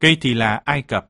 Cây thì là Ai Cập,